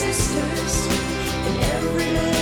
sisters in every